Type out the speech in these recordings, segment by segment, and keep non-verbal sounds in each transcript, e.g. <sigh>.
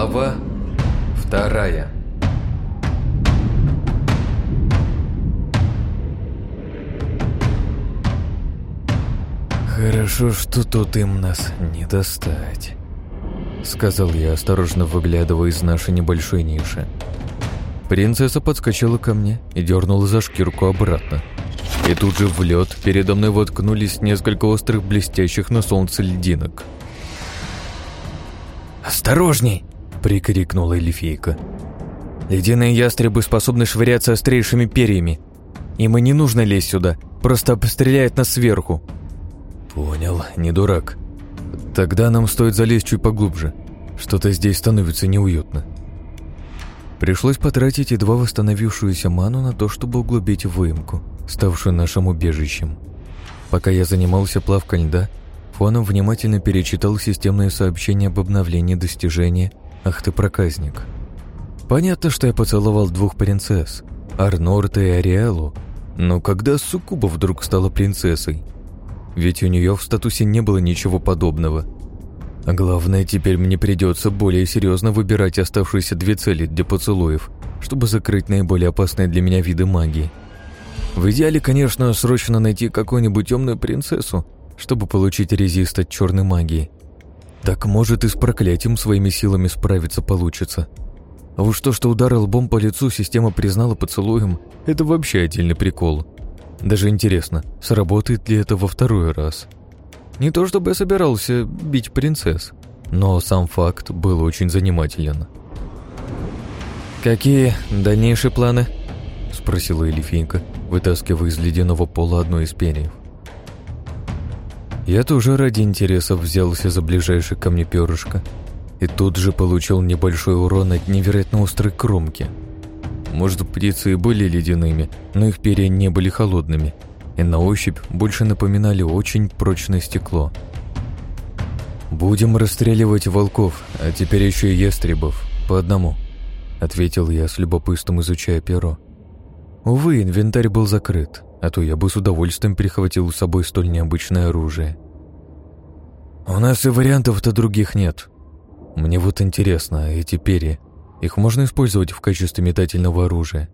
Глава вторая «Хорошо, что тут им нас не достать», — сказал я, осторожно выглядывая из нашей небольшой ниши. Принцесса подскочила ко мне и дернула за шкирку обратно. И тут же в лед передо мной воткнулись несколько острых блестящих на солнце льдинок. «Осторожней!» — прикрикнула эльфийка. «Ледяные ястребы способны швыряться острейшими перьями. Им и не нужно лезть сюда, просто обстреляют нас сверху». «Понял, не дурак. Тогда нам стоит залезть чуть поглубже. Что-то здесь становится неуютно». Пришлось потратить едва восстановившуюся ману на то, чтобы углубить выемку, ставшую нашим убежищем. Пока я занимался плавкой льда, фоном внимательно перечитал системное сообщение об обновлении достижения «Ах ты проказник». Понятно, что я поцеловал двух принцесс, Арнорта и Ариэлу, но когда Сукуба вдруг стала принцессой? Ведь у нее в статусе не было ничего подобного – а главное, теперь мне придется более серьезно выбирать оставшиеся две цели для поцелуев, чтобы закрыть наиболее опасные для меня виды магии. В идеале, конечно, срочно найти какую-нибудь темную принцессу, чтобы получить резист от черной магии. Так может и с проклятием своими силами справиться получится. А уж то, что удар лбом по лицу система признала поцелуем, это вообще отдельный прикол. Даже интересно, сработает ли это во второй раз. Не то чтобы я собирался бить принцесс, но сам факт был очень занимателен. «Какие дальнейшие планы?» — спросила Элифинка, вытаскивая из ледяного пола одно из перьев. Я тоже ради интересов взялся за ближайшее ко мне перышко и тут же получил небольшой урон от невероятно острой кромки. Может, птицы и были ледяными, но их перья не были холодными — и на ощупь больше напоминали очень прочное стекло. «Будем расстреливать волков, а теперь еще и ястребов, по одному», — ответил я с любопытством, изучая перо. Увы, инвентарь был закрыт, а то я бы с удовольствием прихватил с собой столь необычное оружие. «У нас и вариантов-то других нет. Мне вот интересно, эти перья, их можно использовать в качестве метательного оружия?»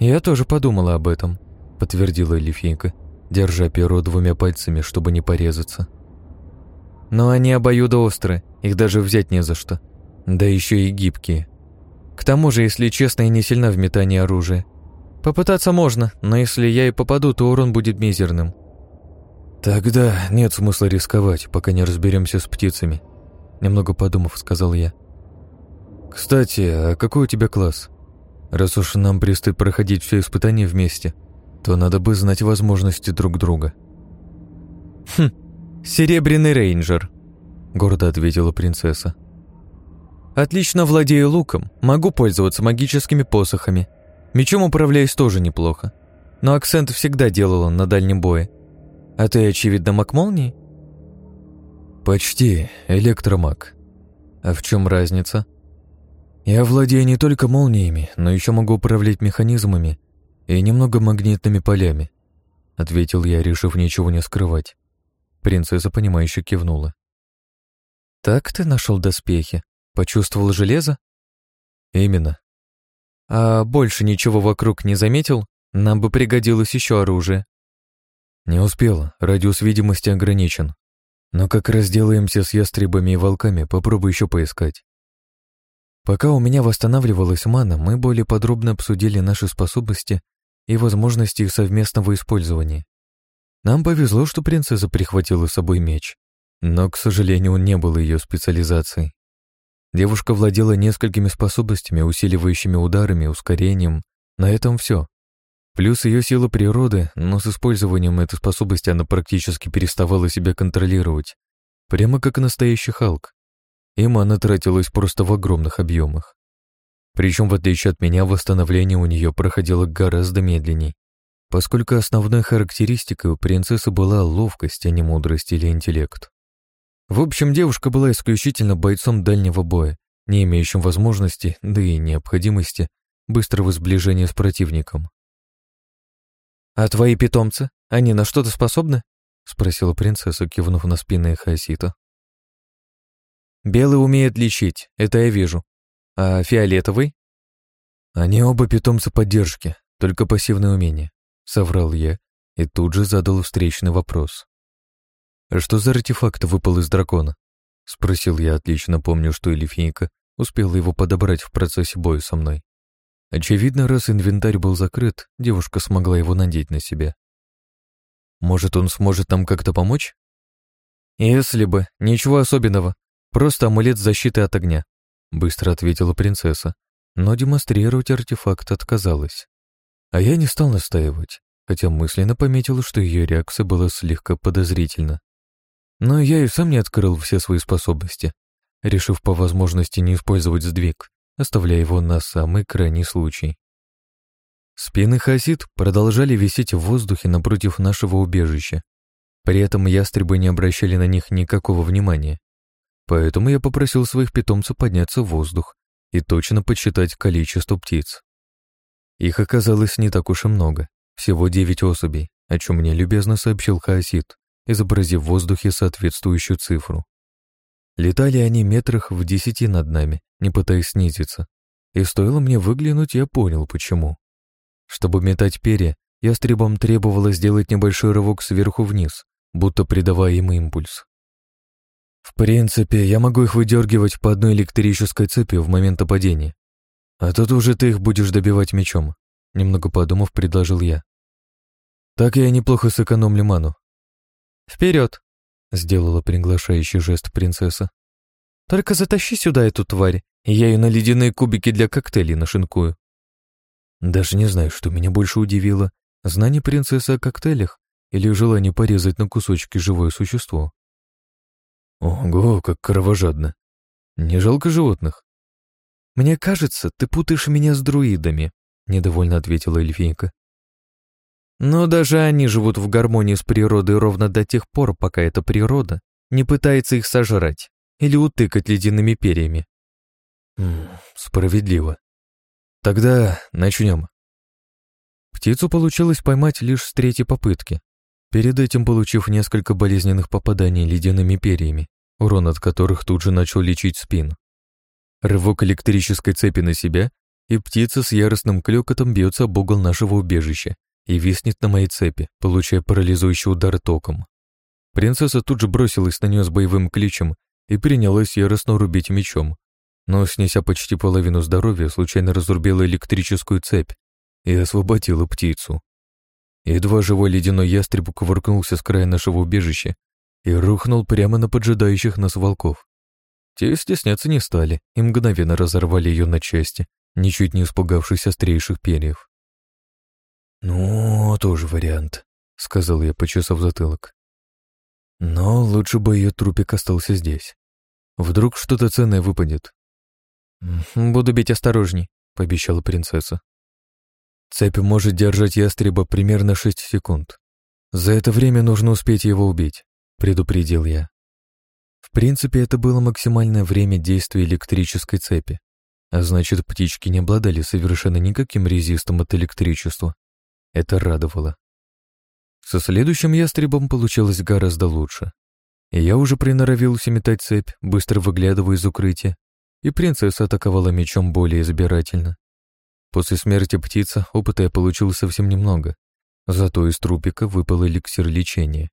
Я тоже подумала об этом подтвердила Элифинка, держа перо двумя пальцами, чтобы не порезаться. Но они обоюдоострые, их даже взять не за что. Да еще и гибкие. К тому же, если честно, я не сильна в метании оружия. Попытаться можно, но если я и попаду, то урон будет мизерным. Тогда нет смысла рисковать, пока не разберемся с птицами. Немного подумав, сказал я. Кстати, а какой у тебя класс? Раз уж нам предстоит проходить все испытания вместе, то надо бы знать возможности друг друга. «Хм, серебряный рейнджер», — гордо ответила принцесса. «Отлично владею луком, могу пользоваться магическими посохами. Мечом управляюсь тоже неплохо, но акцент всегда делала на дальнем бое. А ты, очевидно, маг молнии?» «Почти электромаг. А в чем разница?» «Я владею не только молниями, но еще могу управлять механизмами и немного магнитными полями», — ответил я, решив ничего не скрывать. Принцесса, понимающе кивнула. «Так ты нашел доспехи? Почувствовал железо?» «Именно». «А больше ничего вокруг не заметил? Нам бы пригодилось еще оружие». «Не успел, радиус видимости ограничен. Но как разделаемся с ястребами и волками, попробуй еще поискать». Пока у меня восстанавливалась мана, мы более подробно обсудили наши способности и возможности их совместного использования. Нам повезло, что принцесса прихватила с собой меч, но, к сожалению, он не был ее специализацией. Девушка владела несколькими способностями, усиливающими ударами, ускорением. На этом все. Плюс ее сила природы, но с использованием этой способности она практически переставала себя контролировать. Прямо как настоящий Халк. И мана тратилась просто в огромных объемах. Причем, в отличие от меня, восстановление у нее проходило гораздо медленней, поскольку основной характеристикой у принцессы была ловкость, а не мудрость или интеллект. В общем, девушка была исключительно бойцом дальнего боя, не имеющим возможности, да и необходимости, быстрого сближения с противником. «А твои питомцы, они на что-то способны?» — спросила принцесса, кивнув на спины Хасита. Белый умеет лечить, это я вижу. А фиолетовый? Они оба питомцы поддержки, только пассивное умение, соврал я и тут же задал встречный вопрос. «А что за артефакт выпал из дракона?» — спросил я, отлично помню, что Элифиника успела его подобрать в процессе боя со мной. Очевидно, раз инвентарь был закрыт, девушка смогла его надеть на себя. «Может, он сможет нам как-то помочь?» «Если бы, ничего особенного. Просто амулет защиты от огня», — быстро ответила принцесса, но демонстрировать артефакт отказалась. А я не стал настаивать, хотя мысленно пометил, что ее реакция была слегка подозрительна. Но я и сам не открыл все свои способности, решив по возможности не использовать сдвиг, оставляя его на самый крайний случай. Спины хасид продолжали висеть в воздухе напротив нашего убежища. При этом ястребы не обращали на них никакого внимания. Поэтому я попросил своих питомцев подняться в воздух и точно подсчитать количество птиц. Их оказалось не так уж и много, всего девять особей, о чем мне любезно сообщил Хаосид, изобразив в воздухе соответствующую цифру. Летали они метрах в десяти над нами, не пытаясь снизиться. И стоило мне выглянуть, я понял, почему. Чтобы метать перья, ястребам требовалось сделать небольшой рывок сверху вниз, будто придавая им импульс. В принципе, я могу их выдергивать по одной электрической цепи в момент падения. А тут уже ты их будешь добивать мечом, немного подумав, предложил я. Так я неплохо сэкономлю ману. Вперед! Сделала приглашающий жест принцесса. «Только затащи сюда эту тварь, и я ее на ледяные кубики для коктейлей нашинкую». Даже не знаю, что меня больше удивило. Знание принцессы о коктейлях или желание порезать на кусочки живое существо. Ого, как кровожадно. Не жалко животных? Мне кажется, ты путаешь меня с друидами, недовольно ответила эльфийка. Но даже они живут в гармонии с природой ровно до тех пор, пока эта природа не пытается их сожрать или утыкать ледяными перьями. Справедливо. Тогда начнем. Птицу получилось поймать лишь с третьей попытки, перед этим получив несколько болезненных попаданий ледяными перьями, урон от которых тут же начал лечить спину. Рывок электрической цепи на себя, и птица с яростным клёкотом бьется об угол нашего убежища, и виснет на моей цепи, получая парализующий удар током. Принцесса тут же бросилась на нее с боевым кличем и принялась яростно рубить мечом, но, снеся почти половину здоровья, случайно разрубила электрическую цепь и освободила птицу. Едва живой ледяной ястреб кувыркнулся с края нашего убежища и рухнул прямо на поджидающих нас волков. Те стесняться не стали и мгновенно разорвали ее на части, ничуть не испугавшись острейших перьев. «Ну, тоже вариант», — сказал я, почесав затылок. «Но лучше бы ее трупик остался здесь. Вдруг что-то ценное выпадет». «Буду бить осторожней», — пообещала принцесса. Цепь может держать ястреба примерно шесть секунд. За это время нужно успеть его убить, предупредил я. В принципе, это было максимальное время действия электрической цепи, а значит, птички не обладали совершенно никаким резистом от электричества. Это радовало. Со следующим ястребом получилось гораздо лучше. Я уже приноровился метать цепь, быстро выглядывая из укрытия, и принцесса атаковала мечом более избирательно. После смерти птицы опыта я получил совсем немного, зато из трупика выпал эликсир лечения.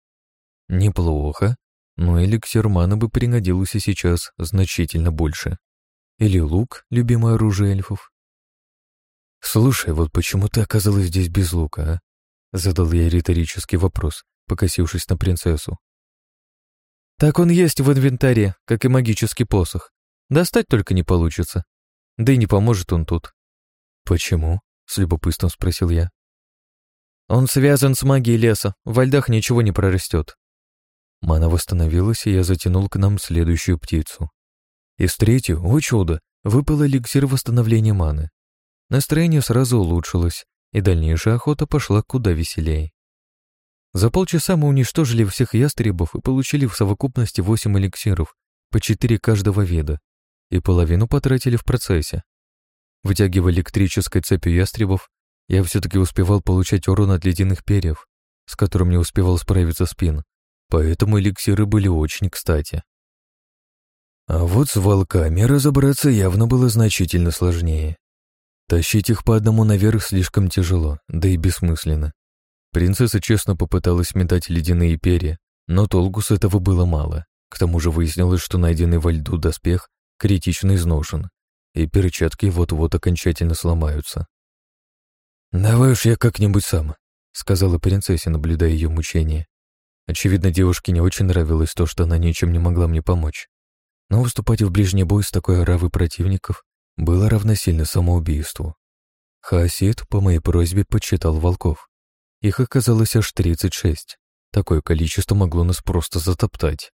Неплохо, но эликсир маны бы пригодился сейчас значительно больше. Или лук, любимое оружие эльфов. «Слушай, вот почему ты оказалась здесь без лука, а?» Задал я риторический вопрос, покосившись на принцессу. «Так он есть в инвентаре, как и магический посох. Достать только не получится. Да и не поможет он тут». «Почему?» — с любопытством спросил я. «Он связан с магией леса, во льдах ничего не прорастет». Мана восстановилась, и я затянул к нам следующую птицу. Из третью, о чудо, выпал эликсир восстановления маны. Настроение сразу улучшилось, и дальнейшая охота пошла куда веселее. За полчаса мы уничтожили всех ястребов и получили в совокупности восемь эликсиров, по четыре каждого вида, и половину потратили в процессе. Вытягивая электрической цепью ястребов, я все-таки успевал получать урон от ледяных перьев, с которым не успевал справиться спин, поэтому эликсиры были очень кстати. А вот с волками разобраться явно было значительно сложнее. Тащить их по одному наверх слишком тяжело, да и бессмысленно. Принцесса честно попыталась метать ледяные перья, но толку с этого было мало. К тому же выяснилось, что найденный во льду доспех критично изношен, и перчатки вот-вот окончательно сломаются. «Давай уж я как-нибудь сам», — сказала принцессе, наблюдая ее мучения. Очевидно, девушке не очень нравилось то, что она ничем не могла мне помочь. Но выступать в ближний бой с такой оравой противников было равносильно самоубийству. Хаосид по моей просьбе подсчитал волков. Их оказалось аж 36. Такое количество могло нас просто затоптать.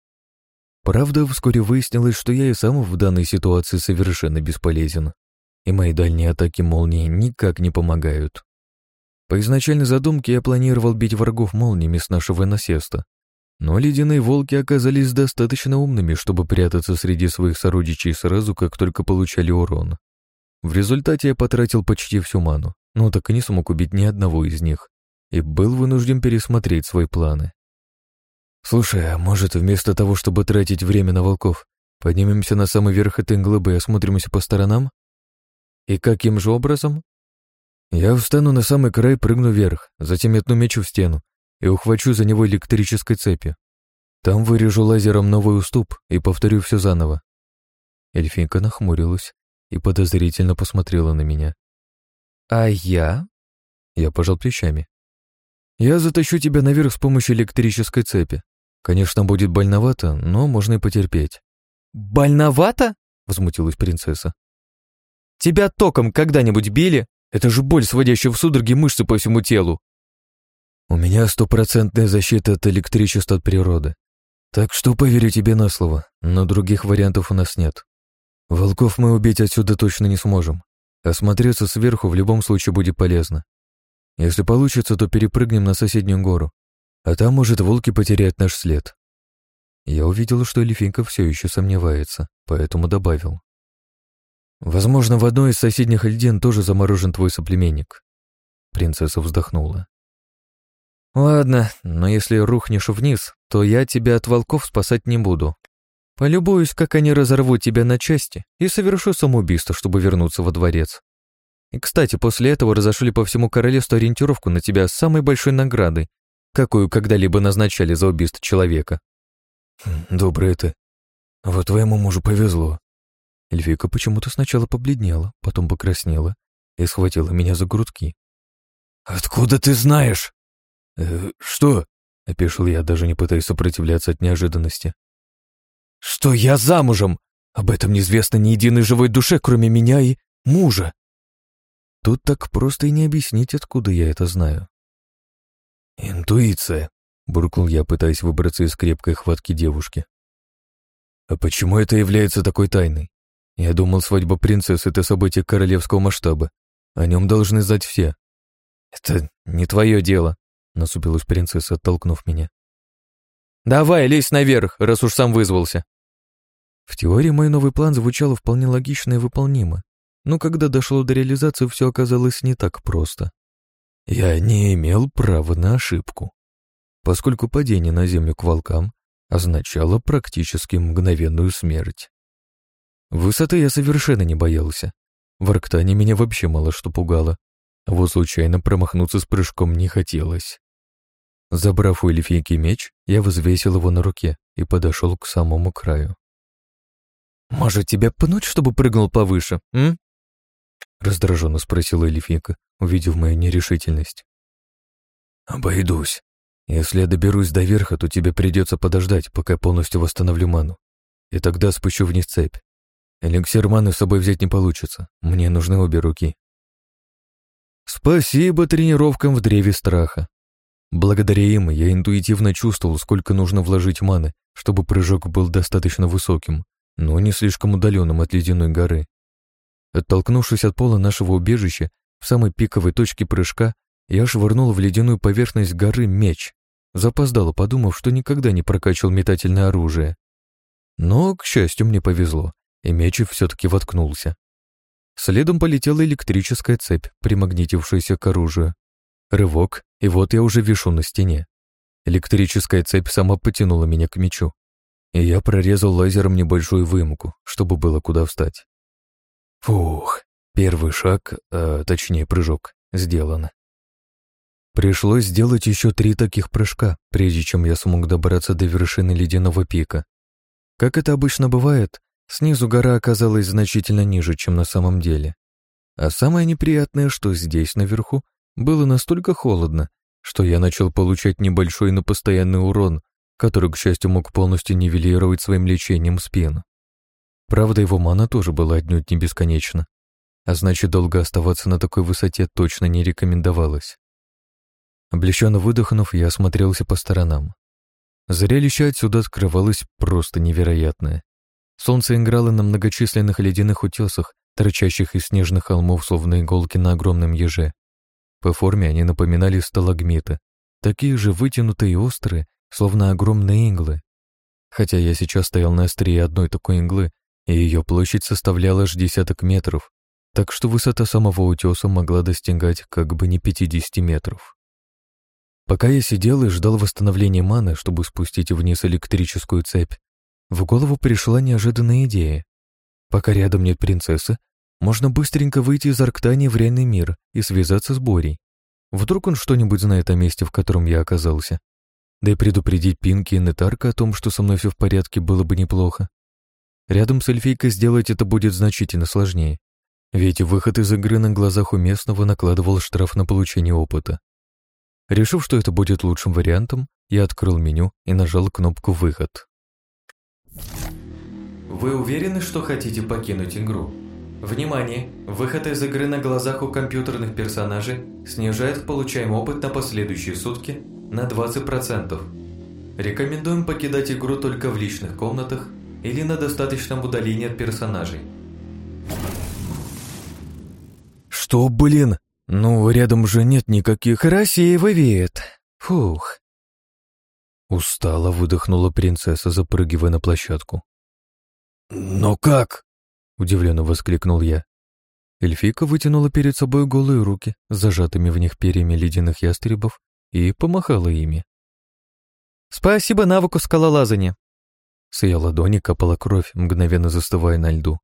Правда, вскоре выяснилось, что я и сам в данной ситуации совершенно бесполезен, и мои дальние атаки молнии никак не помогают. По изначальной задумке я планировал бить врагов молниями с нашего насеста, но ледяные волки оказались достаточно умными, чтобы прятаться среди своих сородичей сразу, как только получали урон. В результате я потратил почти всю ману, но так и не смог убить ни одного из них, и был вынужден пересмотреть свои планы. «Слушай, а может, вместо того, чтобы тратить время на волков, поднимемся на самый верх этой глыбы и осмотримся по сторонам? И каким же образом?» «Я встану на самый край, прыгну вверх, затем метну меч в стену, и ухвачу за него электрической цепи. Там вырежу лазером новый уступ и повторю все заново. Эльфинка нахмурилась и подозрительно посмотрела на меня. «А я?» Я пожал плечами. «Я затащу тебя наверх с помощью электрической цепи. Конечно, будет больновато, но можно и потерпеть». «Больновато?» — возмутилась принцесса. «Тебя током когда-нибудь били? Это же боль, сводящая в судороги мышцы по всему телу». У меня стопроцентная защита от электричества от природы. Так что поверю тебе на слово, но других вариантов у нас нет. Волков мы убить отсюда точно не сможем. Осмотреться сверху в любом случае будет полезно. Если получится, то перепрыгнем на соседнюю гору, а там, может, волки потеряют наш след. Я увидел, что Элифинка все еще сомневается, поэтому добавил. Возможно, в одной из соседних льдин тоже заморожен твой соплеменник. Принцесса вздохнула. «Ладно, но если рухнешь вниз, то я тебя от волков спасать не буду. Полюбуюсь, как они разорвут тебя на части, и совершу самоубийство, чтобы вернуться во дворец. И, кстати, после этого разошли по всему королевству ориентировку на тебя с самой большой наградой, какую когда-либо назначали за убийство человека». «Хм, «Добрый ты. Вот твоему мужу повезло». Эльфика почему-то сначала побледнела, потом покраснела и схватила меня за грудки. «Откуда ты знаешь?» «Э, «Что?» — опешил я, даже не пытаясь сопротивляться от неожиданности. «Что я замужем? Об этом неизвестно ни единой живой душе, кроме меня и мужа». Тут так просто и не объяснить, откуда я это знаю. «Интуиция», — буркнул я, пытаясь выбраться из крепкой хватки девушки. «А почему это является такой тайной? Я думал, свадьба принцессы — это событие королевского масштаба. О нем должны знать все». «Это не твое дело», насупилась принцесса, оттолкнув меня. «Давай, лезь наверх, раз уж сам вызвался!» В теории мой новый план звучал вполне логично и выполнимо, но когда дошло до реализации, все оказалось не так просто. Я не имел права на ошибку, поскольку падение на землю к волкам означало практически мгновенную смерть. Высоты я совершенно не боялся. В Арктане меня вообще мало что пугало, а вот случайно промахнуться с прыжком не хотелось. Забрав у эльфийки меч, я взвесил его на руке и подошел к самому краю. «Может, тебя пнуть, чтобы прыгнул повыше, м?» Раздраженно спросила эльфийка, увидев мою нерешительность. «Обойдусь. Если я доберусь до верха, то тебе придется подождать, пока полностью восстановлю ману. И тогда спущу вниз цепь. Эликсир маны с собой взять не получится. Мне нужны обе руки». Спасибо тренировкам в древе страха. Благодаря им я интуитивно чувствовал, сколько нужно вложить маны, чтобы прыжок был достаточно высоким, но не слишком удаленным от ледяной горы. Оттолкнувшись от пола нашего убежища, в самой пиковой точке прыжка, я швырнул в ледяную поверхность горы меч, запоздало подумав, что никогда не прокачивал метательное оружие. Но, к счастью, мне повезло, и меч все-таки воткнулся. Следом полетела электрическая цепь, примагнитившаяся к оружию. Рывок, и вот я уже вишу на стене. Электрическая цепь сама потянула меня к мечу. и я прорезал лазером небольшую выемку, чтобы было куда встать. Фух, первый шаг, а точнее прыжок, сделан. Пришлось сделать еще три таких прыжка, прежде чем я смог добраться до вершины ледяного пика. Как это обычно бывает, снизу гора оказалась значительно ниже, чем на самом деле. А самое неприятное, что здесь, наверху, было настолько холодно, что я начал получать небольшой, но постоянный урон, который, к счастью, мог полностью нивелировать своим лечением спину. Правда, его мана тоже была отнюдь не бесконечна, а значит, долго оставаться на такой высоте точно не рекомендовалось. Облегченно выдохнув, я осмотрелся по сторонам. Зрелище отсюда открывалось просто невероятное. Солнце играло на многочисленных ледяных утесах, торчащих из снежных холмов, словно иголки на огромном еже. По форме они напоминали сталагмиты, такие же вытянутые и острые, словно огромные иглы. Хотя я сейчас стоял на острие одной такой иглы, и ее площадь составляла аж десяток метров, так что высота самого утеса могла достигать как бы не 50 метров. Пока я сидел и ждал восстановления маны, чтобы спустить вниз электрическую цепь, в голову пришла неожиданная идея. Пока рядом нет принцессы, можно быстренько выйти из Арктании в реальный мир и связаться с Борей. Вдруг он что-нибудь знает о месте, в котором я оказался. Да и предупредить Пинки и Нетарка о том, что со мной все в порядке, было бы неплохо. Рядом с эльфийкой сделать это будет значительно сложнее. Ведь выход из игры на глазах у местного накладывал штраф на получение опыта. Решив, что это будет лучшим вариантом, я открыл меню и нажал кнопку «Выход». Вы уверены, что хотите покинуть игру? Внимание! Выход из игры на глазах у компьютерных персонажей снижает получаемый опыт на последующие сутки на 20%. Рекомендуем покидать игру только в личных комнатах или на достаточном удалении от персонажей. Что, блин? Ну, рядом же нет никаких... Красиво веет. Фух. Устало выдохнула принцесса, запрыгивая на площадку. «Но как?» — удивленно воскликнул я. Эльфика вытянула перед собой голые руки, зажатыми в них перьями ледяных ястребов, и помахала ими. «Спасибо навыку скалолазания!» С ее ладони капала кровь, мгновенно застывая на льду.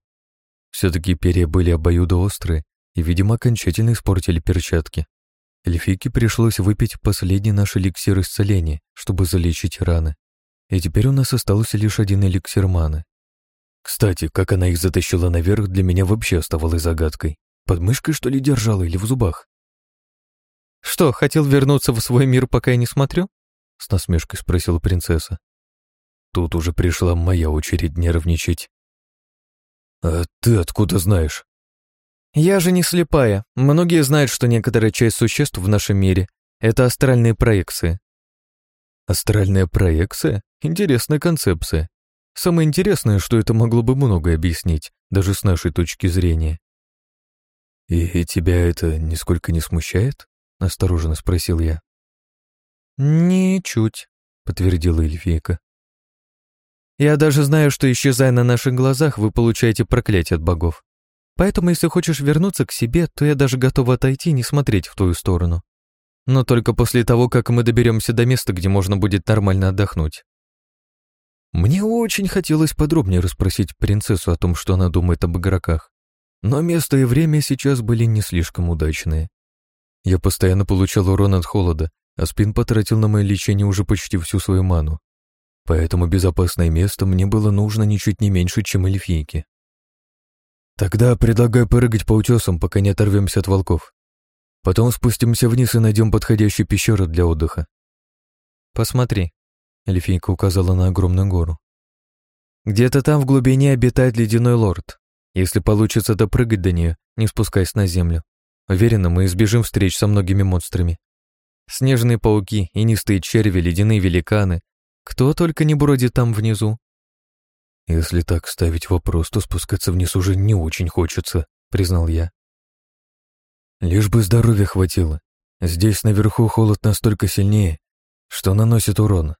Все-таки перья были обоюдоострые и, видимо, окончательно испортили перчатки. Эльфике пришлось выпить последний наш эликсир исцеления, чтобы залечить раны. И теперь у нас остался лишь один эликсир маны. Кстати, как она их затащила наверх, для меня вообще оставалось загадкой. Под мышкой, что ли, держала или в зубах? «Что, хотел вернуться в свой мир, пока я не смотрю?» — с насмешкой спросила принцесса. Тут уже пришла моя очередь нервничать. «А ты откуда знаешь?» Я же не слепая. Многие знают, что некоторая часть существ в нашем мире — это астральные проекции. Астральная проекция? Интересная концепция. Самое интересное, что это могло бы многое объяснить, даже с нашей точки зрения. «И тебя это нисколько не смущает?» — осторожно спросил я. «Ничуть», — подтвердила эльфийка. «Я даже знаю, что, исчезая на наших глазах, вы получаете проклятие от богов. Поэтому, если хочешь вернуться к себе, то я даже готова отойти и не смотреть в твою сторону. Но только после того, как мы доберемся до места, где можно будет нормально отдохнуть. Мне очень хотелось подробнее расспросить принцессу о том, что она думает об игроках. Но место и время сейчас были не слишком удачные. Я постоянно получал урон от холода, а спин потратил на мое лечение уже почти всю свою ману. Поэтому безопасное место мне было нужно ничуть не меньше, чем эльфийки. Тогда предлагаю прыгать по утесам, пока не оторвемся от волков. Потом спустимся вниз и найдем подходящую пещеру для отдыха. Посмотри, эльфийка указала на огромную гору. Где-то там в глубине обитает ледяной лорд. Если получится допрыгать до нее, не спускаясь на землю, уверена, мы избежим встреч со многими монстрами. Снежные пауки, инистые черви, ледяные великаны. Кто только не бродит там внизу. «Если так ставить вопрос, то спускаться вниз уже не очень хочется», — признал я. «Лишь бы здоровья хватило. Здесь наверху холод настолько сильнее, что наносит урон».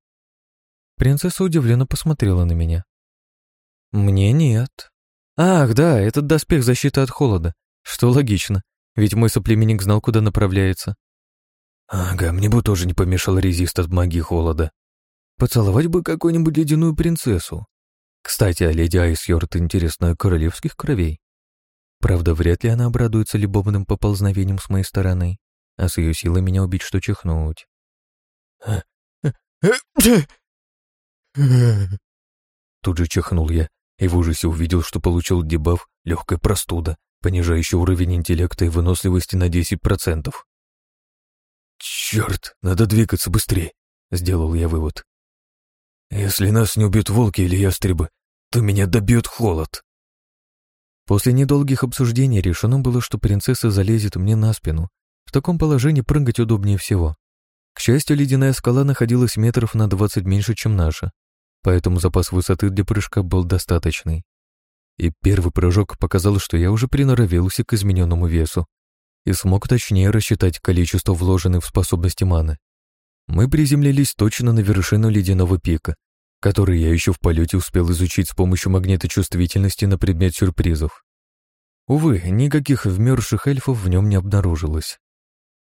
Принцесса удивленно посмотрела на меня. «Мне нет. Ах, да, этот доспех защиты от холода. Что логично, ведь мой соплеменник знал, куда направляется». «Ага, мне бы тоже не помешал резист от магии холода», Поцеловать бы какую-нибудь ледяную принцессу. Кстати, а леди Айсьорд интересно королевских кровей. Правда, вряд ли она обрадуется любовным поползновением с моей стороны, а с ее силой меня убить, что чихнуть. <laughs> Тут же чихнул я и в ужасе увидел, что получил дебаф «Легкая простуда», понижающий уровень интеллекта и выносливости на 10%. «Черт, надо двигаться быстрее», — сделал я вывод. «Если нас не убьют волки или ястребы, то меня добьет холод». После недолгих обсуждений решено было, что принцесса залезет мне на спину. В таком положении прыгать удобнее всего. К счастью, ледяная скала находилась метров на 20 меньше, чем наша, поэтому запас высоты для прыжка был достаточный. И первый прыжок показал, что я уже приноровился к измененному весу и смог точнее рассчитать количество вложенных в способности маны. Мы приземлились точно на вершину ледяного пика, который я еще в полете успел изучить с помощью магниточувствительности на предмет сюрпризов. Увы, никаких вмерзших эльфов в нем не обнаружилось.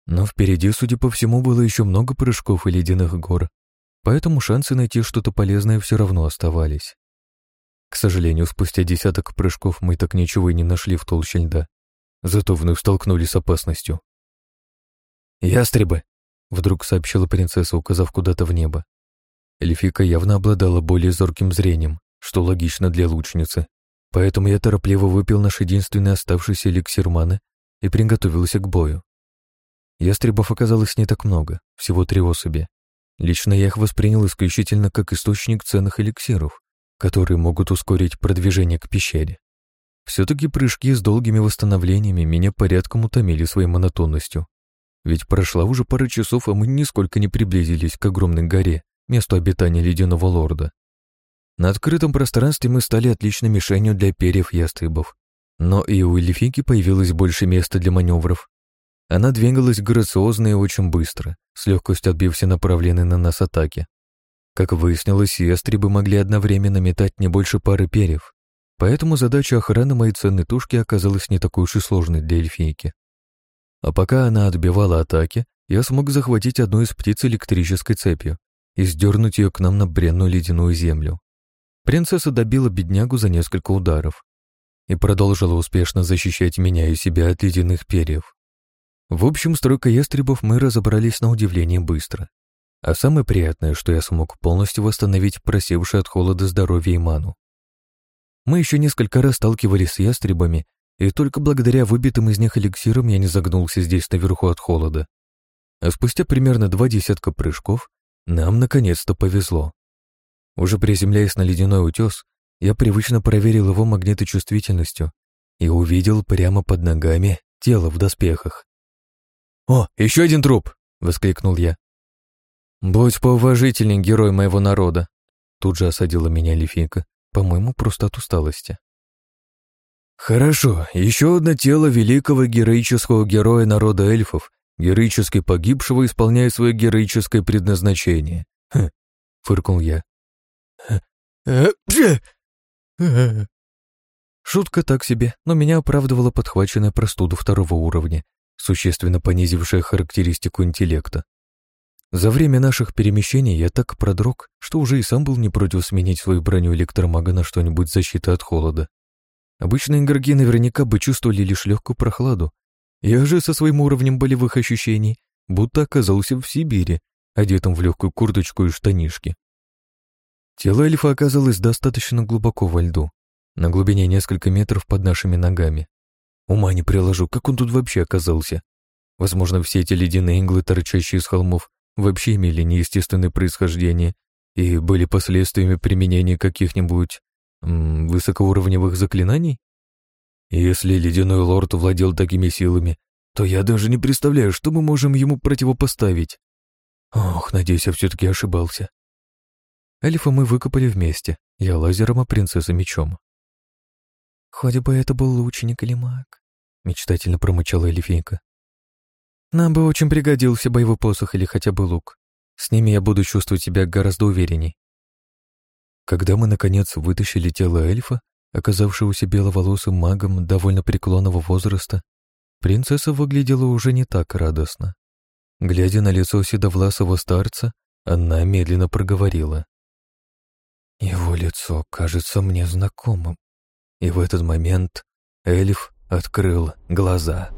Но впереди, судя по всему, было еще много прыжков и ледяных гор, поэтому шансы найти что-то полезное все равно оставались. К сожалению, спустя десяток прыжков мы так ничего и не нашли в толще льда, зато вновь столкнулись с опасностью. «Ястребы!» — вдруг сообщила принцесса, указав куда-то в небо. Эльфика явно обладала более зорким зрением, что логично для лучницы, поэтому я торопливо выпил наш единственный оставшийся эликсир маны и приготовился к бою. Ястребов оказалось не так много, всего три особи. Лично я их воспринял исключительно как источник ценных эликсиров, которые могут ускорить продвижение к пещере. Все-таки прыжки с долгими восстановлениями меня порядком утомили своей монотонностью. Ведь прошла уже пара часов, а мы нисколько не приблизились к огромной горе, месту обитания ледяного лорда. На открытом пространстве мы стали отличной мишенью для перьев ястребов. Но и у эльфики появилось больше места для маневров. Она двигалась грациозно и очень быстро, с легкостью отбив все направленные на нас атаки. Как выяснилось, ястребы могли одновременно метать не больше пары перьев, поэтому задача охраны моей ценной тушки оказалась не такой уж и сложной для эльфийки. А пока она отбивала атаки, я смог захватить одну из птиц электрической цепью, и сдернуть ее к нам на бренную ледяную землю. Принцесса добила беднягу за несколько ударов и продолжила успешно защищать меня и себя от ледяных перьев. В общем, стройка ястребов мы разобрались на удивление быстро. А самое приятное, что я смог полностью восстановить просевшее от холода здоровье и ману. Мы еще несколько раз сталкивались с ястребами, и только благодаря выбитым из них эликсирам я не загнулся здесь наверху от холода. А спустя примерно два десятка прыжков нам наконец-то повезло. Уже приземляясь на ледяной утес, я привычно проверил его магниточувствительностью и увидел прямо под ногами тело в доспехах. «О, еще один труп!» — воскликнул я. «Будь поуважительней, герой моего народа!» Тут же осадила меня Лифика, по-моему, просто от усталости. «Хорошо, еще одно тело великого героического героя народа эльфов Героически погибшего исполняет свое героическое предназначение. Хм, фыркнул я. Шутка так себе, но меня оправдывала подхваченная простуда второго уровня, существенно понизившая характеристику интеллекта. За время наших перемещений я так продрог, что уже и сам был не против сменить свою броню электромага на что-нибудь защиты от холода. Обычные игроки наверняка бы чувствовали лишь легкую прохладу, я же со своим уровнем болевых ощущений будто оказался в Сибири, одетым в легкую курточку и штанишки. Тело эльфа оказалось достаточно глубоко во льду, на глубине несколько метров под нашими ногами. Ума не приложу, как он тут вообще оказался. Возможно, все эти ледяные иглы, торчащие из холмов, вообще имели неестественное происхождение и были последствиями применения каких-нибудь высокоуровневых заклинаний? Если ледяной лорд владел такими силами, то я даже не представляю, что мы можем ему противопоставить. Ох, надеюсь, я все-таки ошибался. Эльфа мы выкопали вместе, я лазером, а принцесса мечом. «Хоть бы это был лучник или маг», — мечтательно промычала эльфийка. «Нам бы очень пригодился боевой посох или хотя бы лук. С ними я буду чувствовать себя гораздо уверенней». Когда мы, наконец, вытащили тело эльфа, оказавшегося беловолосым магом довольно преклонного возраста, принцесса выглядела уже не так радостно. Глядя на лицо седовласого старца, Она медленно проговорила. Его лицо кажется мне знакомым. И в этот момент эльф открыл глаза.